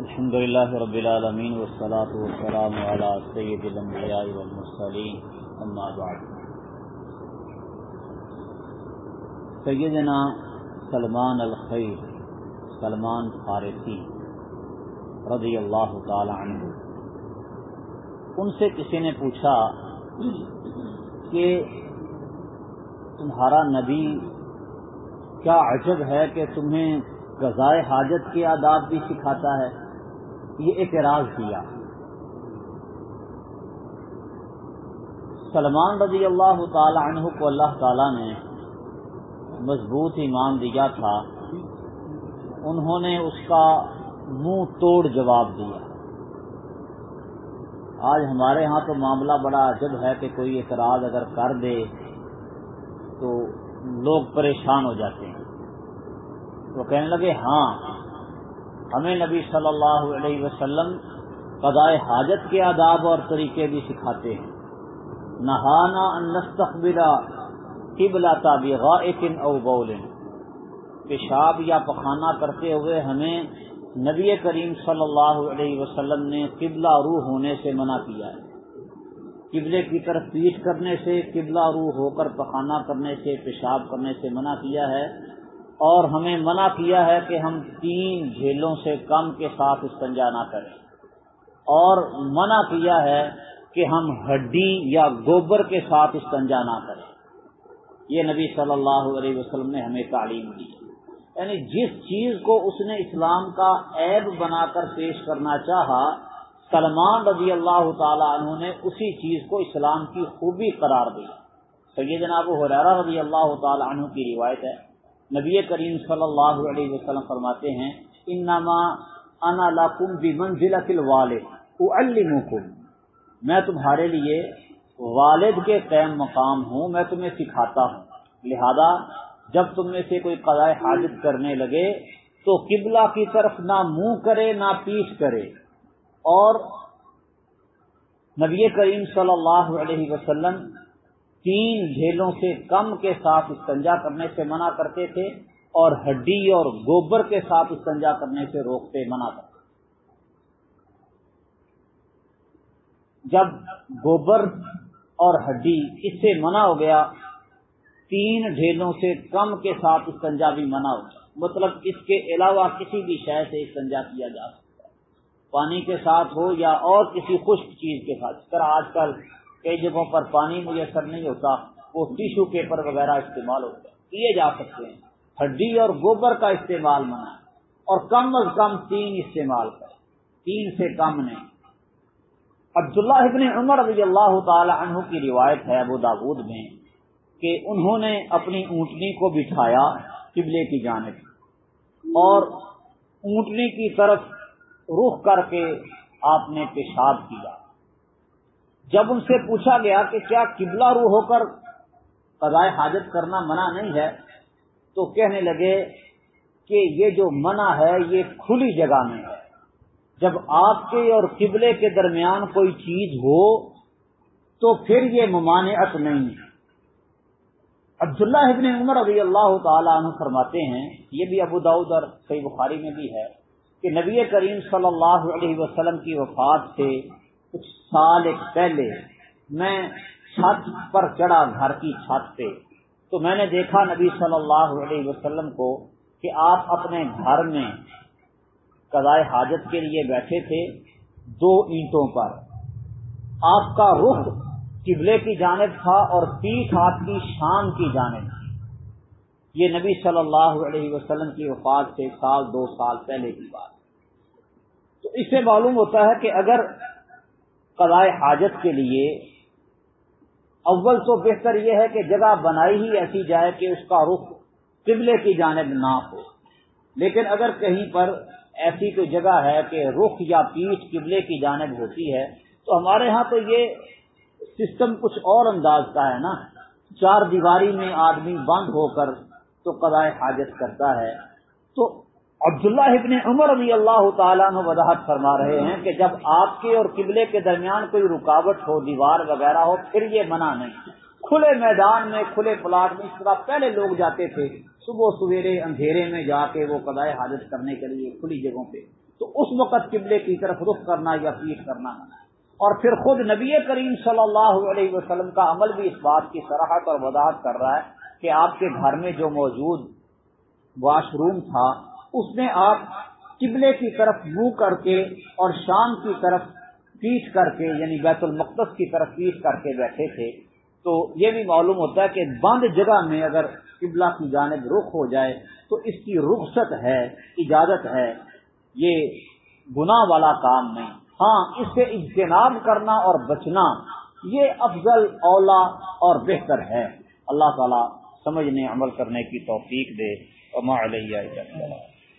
الحمد لله رب العالمين والصلاة والسلام على سيد الأنبياء والمرسلين. أما بعد. سیدنا سلمان الخیر سلمان فارسی رضی اللہ تعالی عنہ. ان سے کسی نے پوچھا کہ تمہارا نبی کیا عجب ہے کہ تمہیں غذائے حاجت کے آداب بھی سکھاتا ہے؟ یہ اعتراض کیا سلمان رضی اللہ تعالی عنہ کو اللہ تعالی نے مضبوط ایمان دیا تھا۔ انہوں نے اس کا منہ توڑ جواب دیا۔ آج ہمارے ہاں تو معاملہ بڑا عجب ہے کہ کوئی اعتراض اگر کر دے تو لوگ پریشان ہو جاتے ہیں۔ تو کہنے لگے ہاں ہمیں نبی صلی اللہ علیہ وسلم قضائے حاجت کے آداب اور طریقے بھی سکھاتے ہیں۔ نہانا انستقبلا قبلا تابغا او بولن پیشاب یا پخانا کرتے ہوئے ہمیں نبی کریم صلی اللہ علیہ وسلم نے قبلہ روح ہونے سے منع کیا ہے۔ قبلے کی طرف پیٹ کرنے سے، قبلہ روح ہو کر پخانا کرنے سے، پیشاب کرنے سے منع کیا ہے۔ اور ہمیں منع کیا ہے کہ ہم تین جھیلوں سے کم کے ساتھ استنجا نہ کریں۔ اور منع کیا ہے کہ ہم ہڈی یا گوبر کے ساتھ استنجا نہ کریں۔ یہ نبی صلی اللہ علیہ وسلم نے ہمیں تعلیم دی۔ یعنی جس چیز کو اس نے اسلام کا عیب بنا کر پیش کرنا چاہا، سلمان رضی اللہ تعالی عنہ نے اسی چیز کو اسلام کی خوبی قرار دی۔ سیدنا ابو حرارہ رضی اللہ تعالی عنہ کی روایت ہے۔ نبی کریم صلی اللہ علیہ وسلم فرماتے ہیں، انما انا لکم بمنزلۃ الوالد، اعلمکم۔ میں تمہارے لیے والد کے قیم مقام ہوں، میں تمہیں سکھاتا ہوں۔ لہذا جب تم میں سے کوئی قضاء حاجت کرنے لگے، تو قبلہ کی طرف نہ منہ کرے، نہ پیش کرے۔ اور نبی کریم صلی اللہ علیہ وسلم تین جھیلوں سے کم کے ساتھ استنجا کرنے سے منع کرتے تھے اور ہڈی اور گوبر کے ساتھ استنجا کرنے سے روکتے منع کرتے جب گوبر اور ہڈی اس سے منع ہو گیا، تین ڈھیلوں سے کم کے ساتھ استنجا بھی منع ہو گیا۔ مطلب اس کے علاوہ کسی بھی شہر سے استنجا کیا جا سکتا ہے۔ پانی کے ساتھ ہو یا اور کسی خشک چیز کے ساتھ۔ اس طرح آج کل کئی جگہوں پر پانی میسر نہیں ہوتا، وہ ٹیشو پیپر وغیرہ استعمال ہوتا کیے جا سکتے ہیں۔ ہڈی اور گوبر کا استعمال منع اور کم از کم تین استعمال کریں۔ تین سے کم نہیں۔ عبداللہ ابن عمر رضی اللہ تعالی عنہ کی روایت ہے ابو داود میں کہ انہوں نے اپنی اونٹنی کو بٹھایا قبلے کی جانب۔ اور اونٹنی کی طرف رخ کر کے آپ نے پیشاب کیا۔ جب ان سے پوچھا گیا کہ کیا قبلہ روح ہو کر قضائے حاجت کرنا منع نہیں ہے، تو کہنے لگے کہ یہ جو منع ہے، یہ کھلی جگہ میں ہے۔ جب آپ کے اور قبلے کے درمیان کوئی چیز ہو، تو پھر یہ ممانعت نہیں ہے۔ عبداللہ ابن عمر رضی اللہ تعالی عنہ فرماتے ہیں، یہ بھی ابو داود اور صحیح بخاری میں بھی ہے، کہ نبی کریم صلی اللہ علیہ وسلم کی وفات سے کچھ سال ایک پہلے میں چھت پر چڑھا گھر کی چھت پہ۔ تو میں نے دیکھا نبی صلی اللہ علیہ وسلم کو کہ آپ اپنے گھر میں قضائے حاجت کے لیے بیٹھے تھے دو اینٹوں پر۔ آپ کا رخ قبلے کی جانب تھا اور پیٹ ہاتھ کی شام کی جانب تھی۔ یہ نبی صلی اللہ علیہ وسلم کی وفات سے سال دو سال پہلے کی بات۔ تو اس سے معلوم ہوتا ہے کہ اگر قضائے حاجت کے لیے، اول تو بہتر یہ ہے کہ جگہ بنائی ہی ایسی جائے کہ اس کا رخ قبلے کی جانب نہ ہو۔ لیکن اگر کہیں پر ایسی کوئی جگہ ہے کہ رخ یا پیٹ قبلے کی جانب ہوتی ہے، تو ہمارے ہاں تو یہ سسٹم کچھ اور انداز کا ہے نا۔ چار دیواری میں آدمی بند ہو کر تو قضائے حاجت کرتا ہے۔ تو عبداللہ ابن عمر رضی اللہ تعالیٰ نے وضاحت فرما رہے ہیں کہ جب آپ کے اور قبلے کے درمیان کوئی رکاوٹ ہو، دیوار وغیرہ ہو، پھر یہ منع نہیں۔ کھلے میدان میں، کھلے پلاٹ میں اس طرح پہلے لوگ جاتے تھے، صبح سویرے اندھیرے میں جا کے وہ قضائے حاجت کرنے کے لیے کھلی جگہوں پہ۔ تو اس وقت قبلے کی طرف رخ کرنا یا پیٹ کرنا۔ اور پھر خود نبی کریم صلی اللہ علیہ وسلم کا عمل بھی اس بات کی سراہٹ اور وضاحت کر رہا ہے کہ آپ کے گھر میں جو موجود واش روم تھا اس میں آپ قبلے کی طرف منہ کر کے اور شام کی طرف پیٹ کر کے یعنی بیت المقدس کی طرف پیٹ کر کے بیٹھے تھے۔ تو یہ بھی معلوم ہوتا ہے کہ بند جگہ میں اگر قبلہ کی جانب رخ ہو جائے تو اس کی رخصت ہے، اجازت ہے۔ یہ گناہ والا کام نہیں۔ ہاں اس سے اجتناب کرنا اور بچنا، یہ افضل اولا اور بہتر ہے۔ اللہ تعالی سمجھنے، عمل کرنے کی توفیق دے۔ اور علیہ